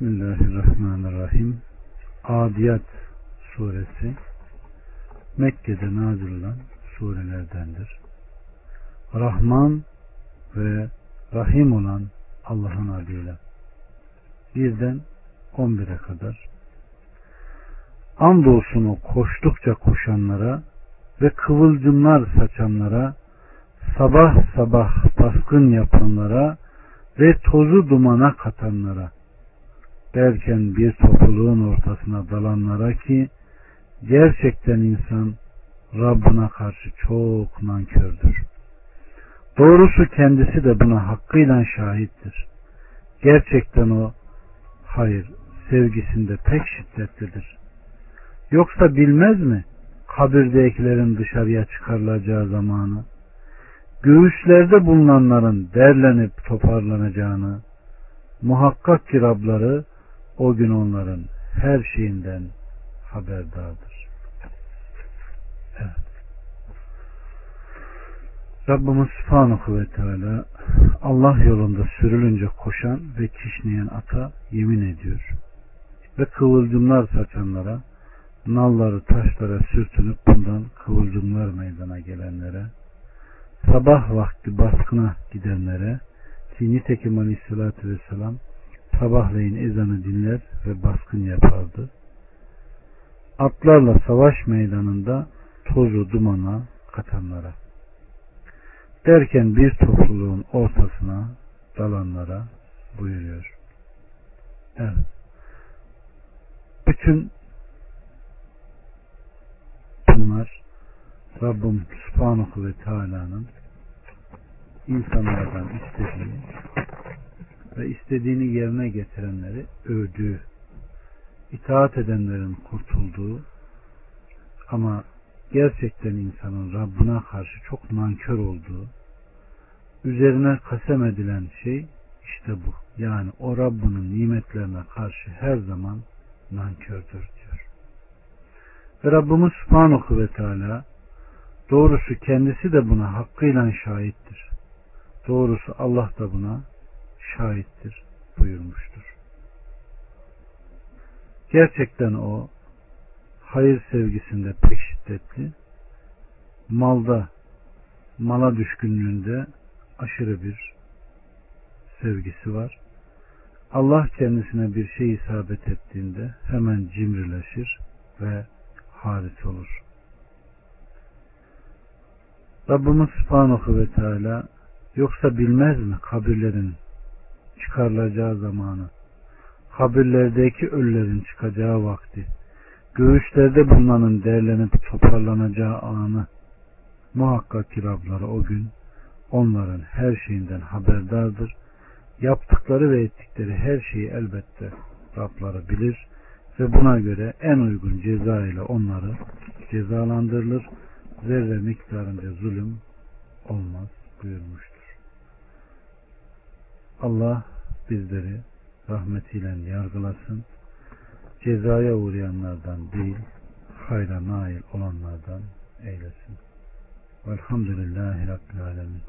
Bismillahirrahmanirrahim. Adiyat suresi Mekke'de nazil olan surelerdendir. Rahman ve Rahim olan Allah'ın adıyla. Birden 11'e kadar. Andolsun o koştukça koşanlara ve kıvılcımlar saçanlara, sabah sabah baskın yapanlara ve tozu dumana katanlara derken bir topluluğun ortasına dalanlara ki gerçekten insan Rabbına karşı çok nankördür. Doğrusu kendisi de buna hakkıyla şahittir. Gerçekten o hayır sevgisinde pek şiddetlidir. Yoksa bilmez mi kabirdekilerin dışarıya çıkarılacağı zamanı? Göğüslerde bulunanların derlenip toparlanacağını, muhakkak ki Rabları o gün onların her şeyinden haberdardır. Evet. Rabbimiz Subhanahu ve Teala Allah yolunda sürülünce koşan ve kişneyen ata yemin ediyor. Ve kıvılcımlar saçanlara, nalları taşlara sürtünüp bundan kıvılcımlar meydana gelenlere, sabah vakti baskına gidenlere ki nitekim aleyhissalatü vesselam sabahleyin ezanı dinler ve baskın yapardı. Atlarla savaş meydanında tozu dumana katanlara. Derken bir topluluğun ortasına dalanlara buyuruyor. Evet. Bütün bunlar Rabbim Subhanahu ve Teala'nın insanlardan istediğini ve istediğini yerine getirenleri övdüğü, itaat edenlerin kurtulduğu ama gerçekten insanın Rabbına karşı çok nankör olduğu, üzerine kasem edilen şey işte bu. Yani o Rabbinin nimetlerine karşı her zaman nankördür diyor. Ve Rabbimiz Subhanahu ve Teala doğrusu kendisi de buna hakkıyla şahittir. Doğrusu Allah da buna şahittir buyurmuştur. Gerçekten o hayır sevgisinde pek şiddetli, malda, mala düşkünlüğünde aşırı bir sevgisi var. Allah kendisine bir şey isabet ettiğinde hemen cimrileşir ve haris olur. Rabbimiz Subhanahu ve Teala yoksa bilmez mi kabirlerin çıkarılacağı zamanı, kabirlerdeki ölülerin çıkacağı vakti, göğüslerde bulunanın derlenip toparlanacağı anı, muhakkak ki Rabları o gün onların her şeyinden haberdardır. Yaptıkları ve ettikleri her şeyi elbette Rabları bilir ve buna göre en uygun ceza ile onları cezalandırılır. Zerre miktarınca zulüm olmaz buyurmuştur. Allah bizleri rahmetiyle yargılasın. Cezaya uğrayanlardan değil, hayra nail olanlardan eylesin. Velhamdülillahi Rabbil Alemin.